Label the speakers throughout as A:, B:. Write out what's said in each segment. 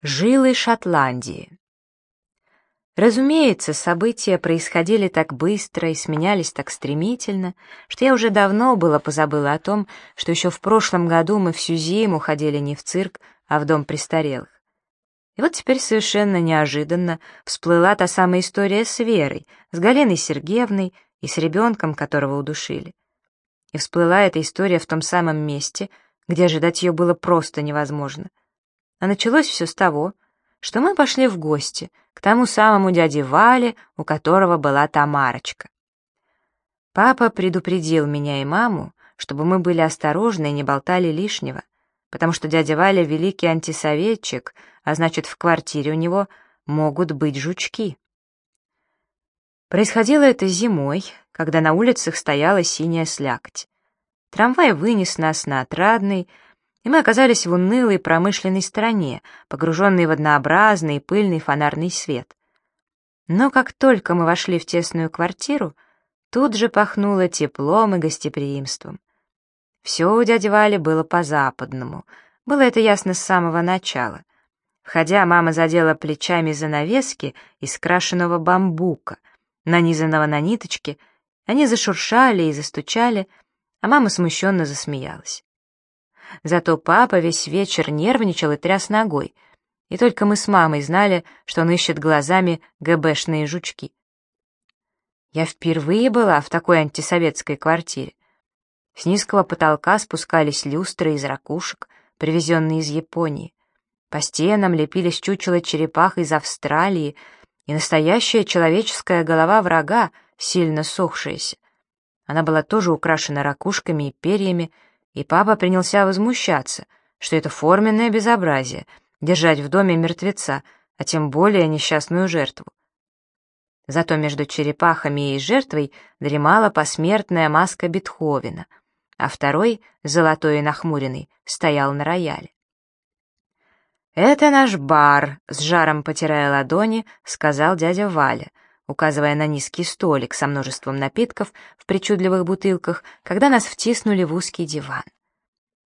A: Жилы Шотландии. Разумеется, события происходили так быстро и сменялись так стремительно, что я уже давно было позабыла о том, что еще в прошлом году мы всю зиму ходили не в цирк, а в дом престарелых. И вот теперь совершенно неожиданно всплыла та самая история с Верой, с Галиной Сергеевной и с ребенком, которого удушили. И всплыла эта история в том самом месте, где ожидать ее было просто невозможно — а началось все с того, что мы пошли в гости к тому самому дяде Вале, у которого была Тамарочка. Папа предупредил меня и маму, чтобы мы были осторожны и не болтали лишнего, потому что дядя Валя — великий антисоветчик, а значит, в квартире у него могут быть жучки. Происходило это зимой, когда на улицах стояла синяя слякоть. Трамвай вынес нас на Отрадный, и мы оказались в унылой промышленной стране, погруженной в однообразный пыльный фонарный свет. Но как только мы вошли в тесную квартиру, тут же пахнуло теплом и гостеприимством. Все у дяди Вали было по-западному, было это ясно с самого начала. Входя, мама задела плечами занавески из крашеного бамбука, нанизанного на ниточки, они зашуршали и застучали, а мама смущенно засмеялась. Зато папа весь вечер нервничал и тряс ногой, и только мы с мамой знали, что он ищет глазами ГБшные жучки. Я впервые была в такой антисоветской квартире. С низкого потолка спускались люстры из ракушек, привезенные из Японии. По стенам лепились чучело черепах из Австралии и настоящая человеческая голова врага, сильно сохшаяся. Она была тоже украшена ракушками и перьями, и папа принялся возмущаться, что это форменное безобразие — держать в доме мертвеца, а тем более несчастную жертву. Зато между черепахами и жертвой дремала посмертная маска Бетховена, а второй, золотой и нахмуренный, стоял на рояле. «Это наш бар», — с жаром потирая ладони, сказал дядя Валя, указывая на низкий столик со множеством напитков в причудливых бутылках, когда нас втиснули в узкий диван.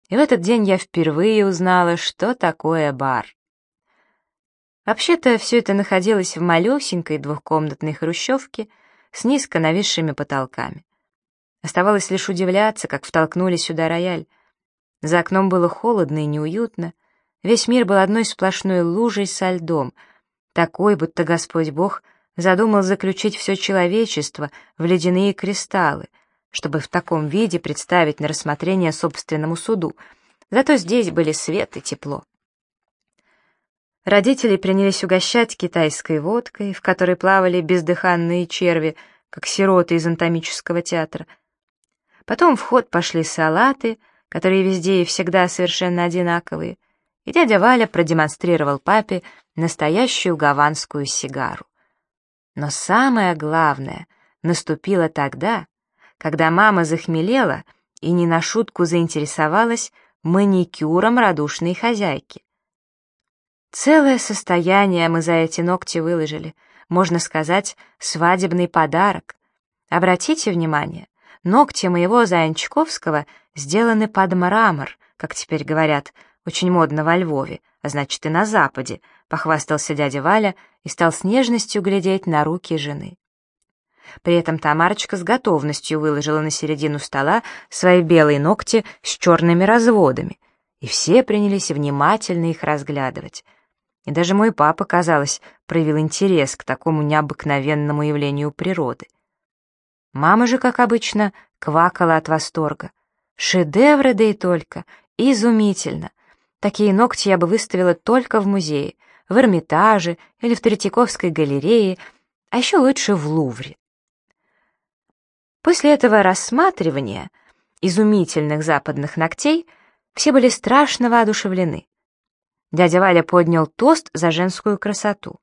A: И в этот день я впервые узнала, что такое бар. Вообще-то все это находилось в малюсенькой двухкомнатной хрущевке с низко нависшими потолками. Оставалось лишь удивляться, как втолкнули сюда рояль. За окном было холодно и неуютно, весь мир был одной сплошной лужей со льдом, такой, будто Господь Бог — задумал заключить все человечество в ледяные кристаллы, чтобы в таком виде представить на рассмотрение собственному суду. Зато здесь были свет и тепло. Родители принялись угощать китайской водкой, в которой плавали бездыханные черви, как сироты из анатомического театра. Потом в ход пошли салаты, которые везде и всегда совершенно одинаковые, и дядя Валя продемонстрировал папе настоящую гаванскую сигару. Но самое главное наступило тогда, когда мама захмелела и не на шутку заинтересовалась маникюром радушной хозяйки. Целое состояние мы за эти ногти выложили, можно сказать, свадебный подарок. Обратите внимание, ногти моего Заянчковского сделаны под мрамор, как теперь говорят, очень модно во Львове, а значит и на Западе, похвастался дядя Валя и стал с нежностью глядеть на руки жены. При этом Тамарочка с готовностью выложила на середину стола свои белые ногти с черными разводами, и все принялись внимательно их разглядывать. И даже мой папа, казалось, проявил интерес к такому необыкновенному явлению природы. Мама же, как обычно, квакала от восторга. Шедевры, да и только, изумительно. Такие ногти я бы выставила только в музее — в Эрмитаже или в Третьяковской галерее, а еще лучше в Лувре. После этого рассматривания изумительных западных ногтей все были страшно воодушевлены. Дядя Валя поднял тост за женскую красоту.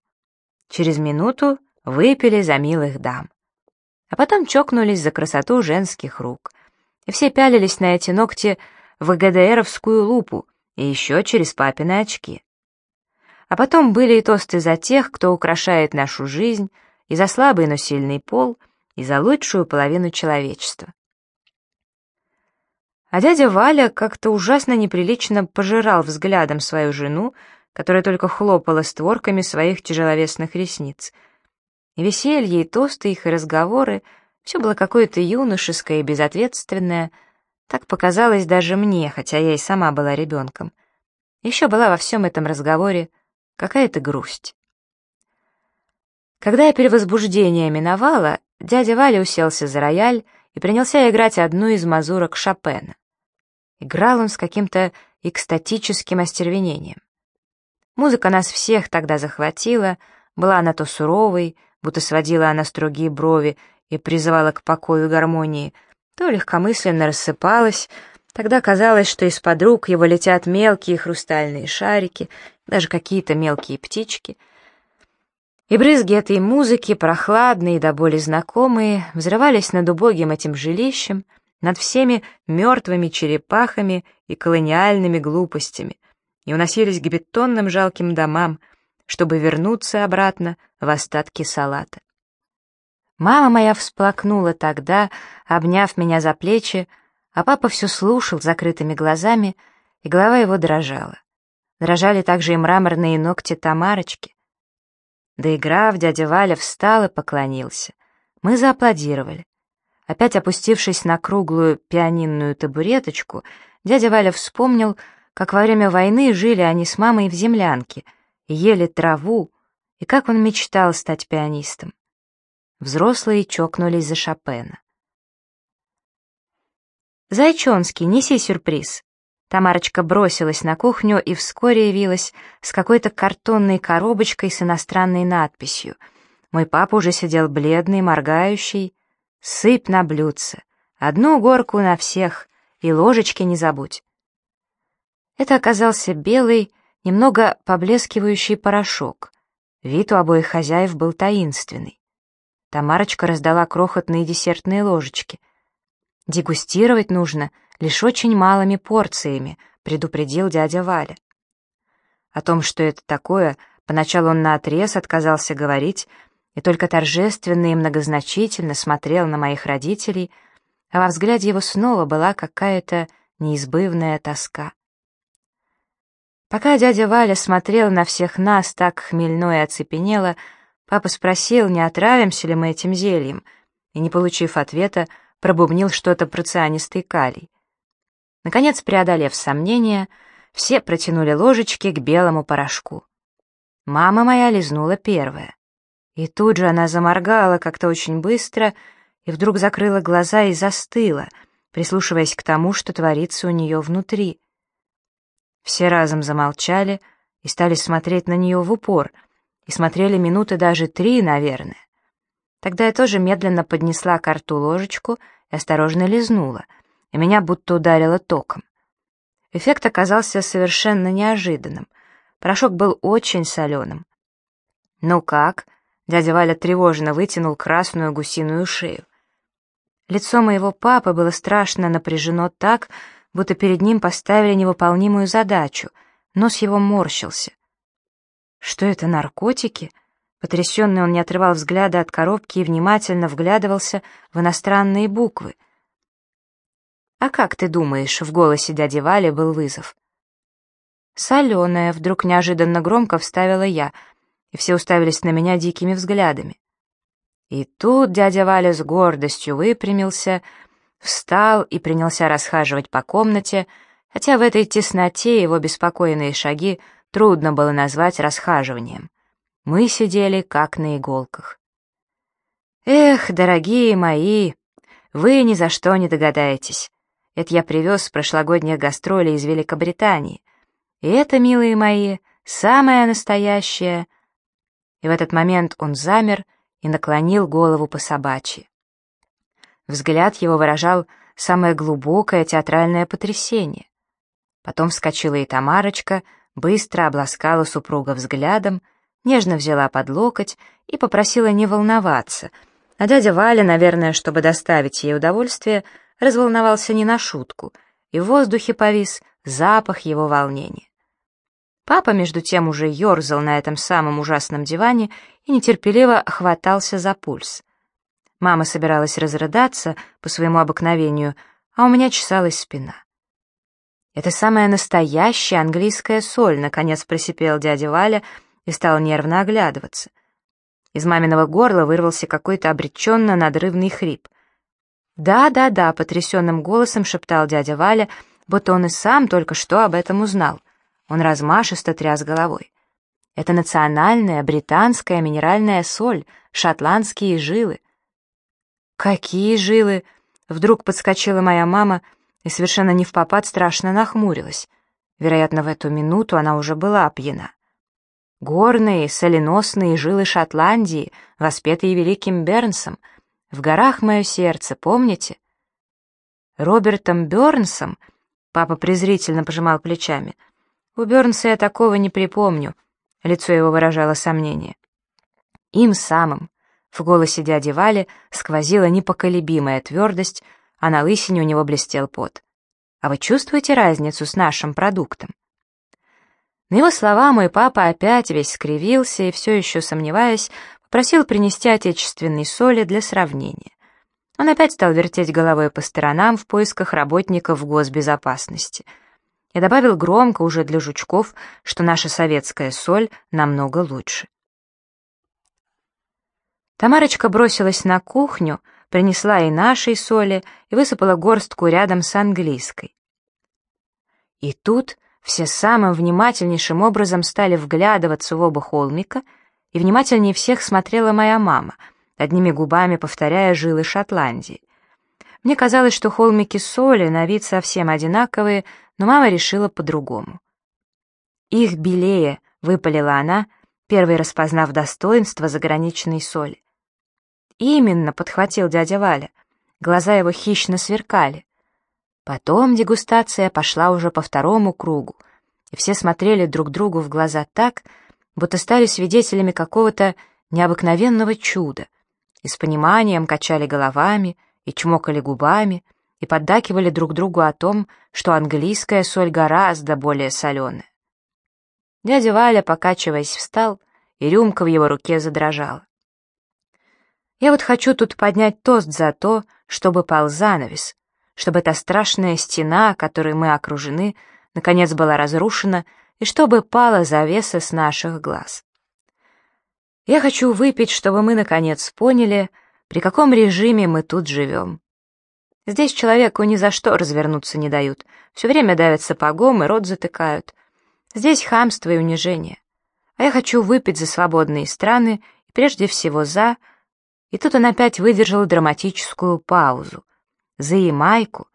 A: Через минуту выпили за милых дам. А потом чокнулись за красоту женских рук. И все пялились на эти ногти в ГДРовскую лупу и еще через папины очки. А потом были и тосты за тех, кто украшает нашу жизнь, и за слабый, но сильный пол, и за лучшую половину человечества. А дядя Валя как-то ужасно неприлично пожирал взглядом свою жену, которая только хлопала створками своих тяжеловесных ресниц. И веселье, и тосты их, и разговоры — все было какое-то юношеское и безответственное. Так показалось даже мне, хотя я и сама была ребенком. Еще была во всем этом разговоре какая-то грусть. Когда я перевозбуждение миновала, дядя Валя уселся за рояль и принялся играть одну из мазурок Шопена. Играл он с каким-то экстатическим остервенением. Музыка нас всех тогда захватила, была она то суровой, будто сводила она строгие брови и призывала к покою и гармонии, то легкомысленно рассыпалась, тогда казалось, что из-под рук его летят мелкие хрустальные шарики, даже какие-то мелкие птички — и брызги этой музыки, прохладные до боли знакомые, взрывались над убогим этим жилищем, над всеми мертвыми черепахами и колониальными глупостями, и уносились к бетонным жалким домам, чтобы вернуться обратно в остатки салата. Мама моя всплакнула тогда, обняв меня за плечи, а папа все слушал закрытыми глазами, и голова его дрожала. Дрожали также и мраморные ногти Тамарочки. Доиграв, дядя Валя встал и поклонился. Мы зааплодировали. Опять опустившись на круглую пианинную табуреточку, дядя Валя вспомнил, как во время войны жили они с мамой в землянке, ели траву, и как он мечтал стать пианистом. Взрослые чокнулись за Шопена. «Зайчонский, неси сюрприз!» Тамарочка бросилась на кухню и вскоре явилась с какой-то картонной коробочкой с иностранной надписью. Мой папа уже сидел бледный, моргающий. «Сыпь на блюдце, одну горку на всех, и ложечки не забудь». Это оказался белый, немного поблескивающий порошок. Вид у обоих хозяев был таинственный. Тамарочка раздала крохотные десертные ложечки. Дегустировать нужно — лишь очень малыми порциями», — предупредил дядя Валя. О том, что это такое, поначалу он наотрез отказался говорить и только торжественно и многозначительно смотрел на моих родителей, а во взгляде его снова была какая-то неизбывная тоска. Пока дядя Валя смотрел на всех нас так хмельно и оцепенело, папа спросил, не отравимся ли мы этим зельем, и, не получив ответа, пробубнил что-то про цианистый калий. Наконец, преодолев сомнения, все протянули ложечки к белому порошку. Мама моя лизнула первая. И тут же она заморгала как-то очень быстро и вдруг закрыла глаза и застыла, прислушиваясь к тому, что творится у нее внутри. Все разом замолчали и стали смотреть на нее в упор, и смотрели минуты даже три, наверное. Тогда я тоже медленно поднесла к рту ложечку и осторожно лизнула — и меня будто ударило током. Эффект оказался совершенно неожиданным. Порошок был очень соленым. «Ну как?» — дядя Валя тревожно вытянул красную гусиную шею. Лицо моего папы было страшно напряжено так, будто перед ним поставили невыполнимую задачу, нос его морщился. «Что это, наркотики?» Потрясенный он не отрывал взгляда от коробки и внимательно вглядывался в иностранные буквы — «А как ты думаешь?» — в голосе дяди Вали был вызов. «Соленая», — вдруг неожиданно громко вставила я, и все уставились на меня дикими взглядами. И тут дядя Валя с гордостью выпрямился, встал и принялся расхаживать по комнате, хотя в этой тесноте его беспокойные шаги трудно было назвать расхаживанием. Мы сидели как на иголках. «Эх, дорогие мои, вы ни за что не догадаетесь. Это я привез с прошлогодних гастролей из Великобритании. И это, милые мои, самое настоящее. И в этот момент он замер и наклонил голову по собачьи. Взгляд его выражал самое глубокое театральное потрясение. Потом вскочила и Тамарочка, быстро обласкала супруга взглядом, нежно взяла под локоть и попросила не волноваться, а дядя Валя, наверное, чтобы доставить ей удовольствие, разволновался не на шутку, и в воздухе повис запах его волнения. Папа, между тем, уже ерзал на этом самом ужасном диване и нетерпеливо хватался за пульс. Мама собиралась разрыдаться по своему обыкновению, а у меня чесалась спина. «Это самая настоящая английская соль», — наконец просипел дядя Валя и стал нервно оглядываться. Из маминого горла вырвался какой-то обреченно надрывный хрип. «Да-да-да», — потрясенным голосом шептал дядя Валя, будто он и сам только что об этом узнал. Он размашисто тряс головой. «Это национальная британская минеральная соль, шотландские жилы». «Какие жилы?» — вдруг подскочила моя мама и совершенно не в попад страшно нахмурилась. Вероятно, в эту минуту она уже была пьяна. Горные, соленосные жилы Шотландии, воспетые великим Бернсом. В горах мое сердце, помните? Робертом Бернсом? Папа презрительно пожимал плечами. У Бернса я такого не припомню. Лицо его выражало сомнение. Им самым. В голосе дяди Вали сквозила непоколебимая твердость, а на лысине у него блестел пот. «А вы чувствуете разницу с нашим продуктом?» На его слова мой папа опять весь скривился и, все еще сомневаясь, попросил принести отечественной соли для сравнения. Он опять стал вертеть головой по сторонам в поисках работников госбезопасности. Я добавил громко уже для жучков, что наша советская соль намного лучше. Тамарочка бросилась на кухню, принесла и нашей соли и высыпала горстку рядом с английской. И тут все самым внимательнейшим образом стали вглядываться в оба холмика, и внимательнее всех смотрела моя мама, одними губами повторяя жилы Шотландии. Мне казалось, что холмики соли на вид совсем одинаковые, но мама решила по-другому. «Их белее», — выпалила она, первой распознав достоинство заграничной соли. «Именно», — подхватил дядя Валя. Глаза его хищно сверкали. Потом дегустация пошла уже по второму кругу, и все смотрели друг другу в глаза так, будто стали свидетелями какого-то необыкновенного чуда, и с пониманием качали головами, и чмокали губами, и поддакивали друг другу о том, что английская соль гораздо более соленая. Дядя Валя, покачиваясь, встал, и рюмка в его руке задрожала. «Я вот хочу тут поднять тост за то, чтобы пал занавес», чтобы эта страшная стена, которой мы окружены, наконец была разрушена, и чтобы пала завеса с наших глаз. Я хочу выпить, чтобы мы, наконец, поняли, при каком режиме мы тут живем. Здесь человеку ни за что развернуться не дают, все время давят сапогом и рот затыкают. Здесь хамство и унижение. А я хочу выпить за свободные страны, и прежде всего за... И тут он опять выдержал драматическую паузу за Ямайку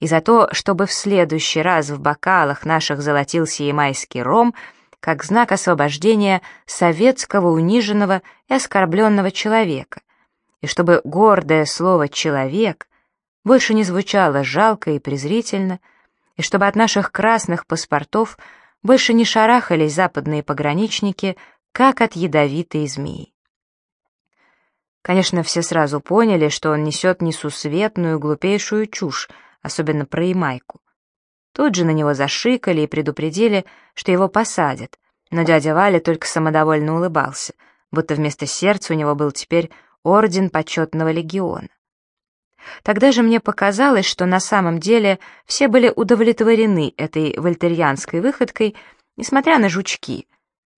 A: и за то, чтобы в следующий раз в бокалах наших золотился ямайский ром, как знак освобождения советского униженного и оскорбленного человека, и чтобы гордое слово «человек» больше не звучало жалко и презрительно, и чтобы от наших красных паспортов больше не шарахались западные пограничники, как от ядовитой змеи. Конечно, все сразу поняли, что он несет несусветную, глупейшую чушь, особенно про Ямайку. Тут же на него зашикали и предупредили, что его посадят, но дядя Валя только самодовольно улыбался, будто вместо сердца у него был теперь орден почетного легиона. Тогда же мне показалось, что на самом деле все были удовлетворены этой вольтерьянской выходкой, несмотря на жучки,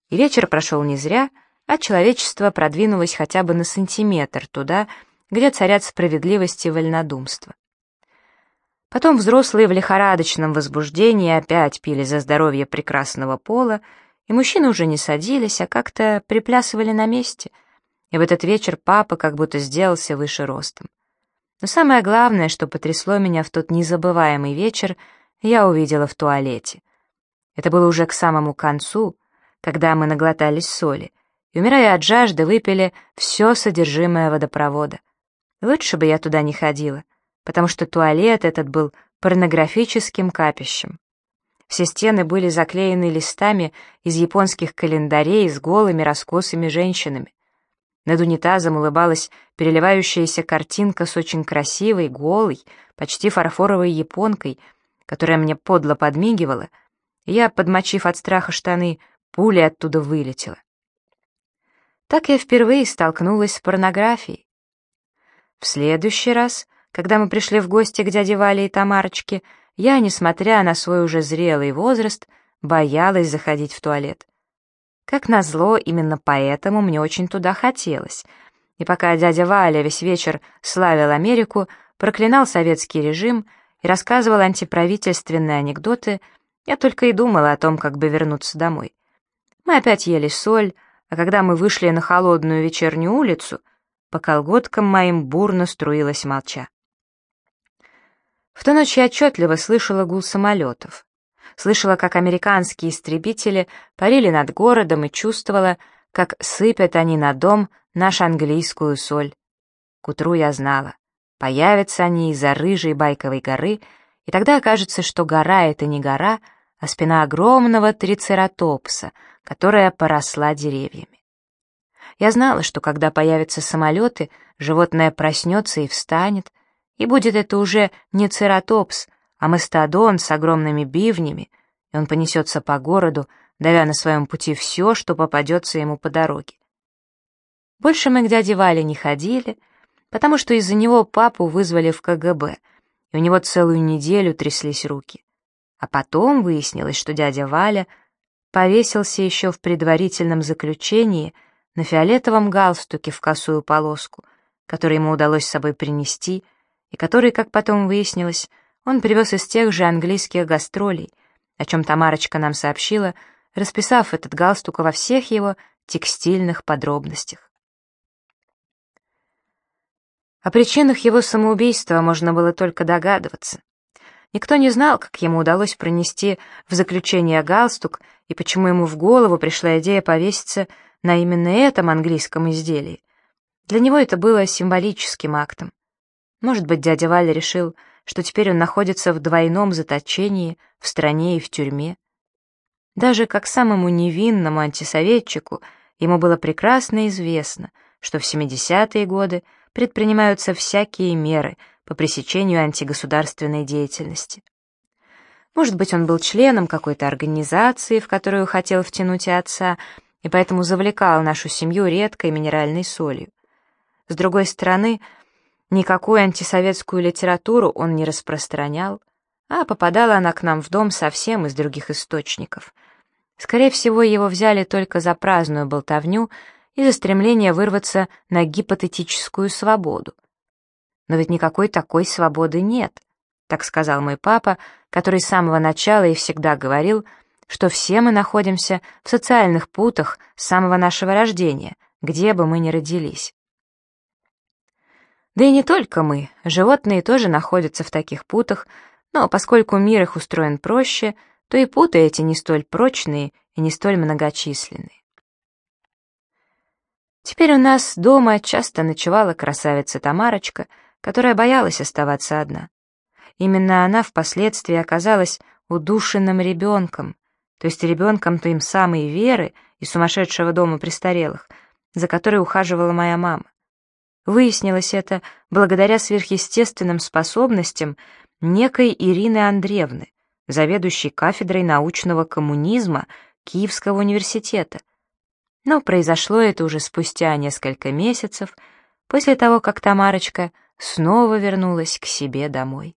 A: и вечер прошел не зря — а человечество продвинулось хотя бы на сантиметр туда, где царят справедливость и вольнодумство. Потом взрослые в лихорадочном возбуждении опять пили за здоровье прекрасного пола, и мужчины уже не садились, а как-то приплясывали на месте. И в этот вечер папа как будто сделался выше ростом. Но самое главное, что потрясло меня в тот незабываемый вечер, я увидела в туалете. Это было уже к самому концу, когда мы наглотались соли, и, умирая от жажды, выпили все содержимое водопровода. Лучше бы я туда не ходила, потому что туалет этот был порнографическим капищем. Все стены были заклеены листами из японских календарей с голыми раскосыми женщинами. Над унитазом улыбалась переливающаяся картинка с очень красивой, голой, почти фарфоровой японкой, которая мне подло подмигивала, и я, подмочив от страха штаны, пулей оттуда вылетела. Так я впервые столкнулась с порнографией. В следующий раз, когда мы пришли в гости к дяде Вале и Тамарочке, я, несмотря на свой уже зрелый возраст, боялась заходить в туалет. Как назло, именно поэтому мне очень туда хотелось. И пока дядя Валя весь вечер славил Америку, проклинал советский режим и рассказывал антиправительственные анекдоты, я только и думала о том, как бы вернуться домой. Мы опять ели соль, а когда мы вышли на холодную вечернюю улицу, по колготкам моим бурно струилась молча. В ту ночь я отчетливо слышала гул самолетов. Слышала, как американские истребители парили над городом и чувствовала, как сыпят они на дом нашу английскую соль. К утру я знала, появятся они из-за рыжей байковой горы, и тогда окажется, что гора — это не гора, а спина огромного трицератопса, которая поросла деревьями. Я знала, что когда появятся самолеты, животное проснется и встанет, и будет это уже не цератопс, а мастодон с огромными бивнями, и он понесется по городу, давя на своем пути все, что попадется ему по дороге. Больше мы к дяде Вале не ходили, потому что из-за него папу вызвали в КГБ, и у него целую неделю тряслись руки. А потом выяснилось, что дядя Валя повесился еще в предварительном заключении на фиолетовом галстуке в косую полоску, который ему удалось с собой принести, и который, как потом выяснилось, он привез из тех же английских гастролей, о чем Тамарочка нам сообщила, расписав этот галстук во всех его текстильных подробностях. О причинах его самоубийства можно было только догадываться. Никто не знал, как ему удалось пронести в заключение галстук и почему ему в голову пришла идея повеситься на именно этом английском изделии. Для него это было символическим актом. Может быть, дядя Валя решил, что теперь он находится в двойном заточении, в стране и в тюрьме. Даже как самому невинному антисоветчику ему было прекрасно известно, что в 70-е годы предпринимаются всякие меры по пресечению антигосударственной деятельности. Может быть, он был членом какой-то организации, в которую хотел втянуть и отца, и поэтому завлекал нашу семью редкой минеральной солью. С другой стороны, Никакую антисоветскую литературу он не распространял, а попадала она к нам в дом совсем из других источников. Скорее всего, его взяли только за праздную болтовню и за стремление вырваться на гипотетическую свободу. Но ведь никакой такой свободы нет, так сказал мой папа, который с самого начала и всегда говорил, что все мы находимся в социальных путах с самого нашего рождения, где бы мы ни родились. Да и не только мы, животные тоже находятся в таких путах, но поскольку мир их устроен проще, то и путы эти не столь прочные и не столь многочисленные. Теперь у нас дома часто ночевала красавица Тамарочка, которая боялась оставаться одна. Именно она впоследствии оказалась удушенным ребенком, то есть ребенком той самой Веры и сумасшедшего дома престарелых, за которой ухаживала моя мама. Выяснилось это благодаря сверхъестественным способностям некой Ирины Андреевны, заведующей кафедрой научного коммунизма Киевского университета. Но произошло это уже спустя несколько месяцев, после того, как Тамарочка снова вернулась к себе домой.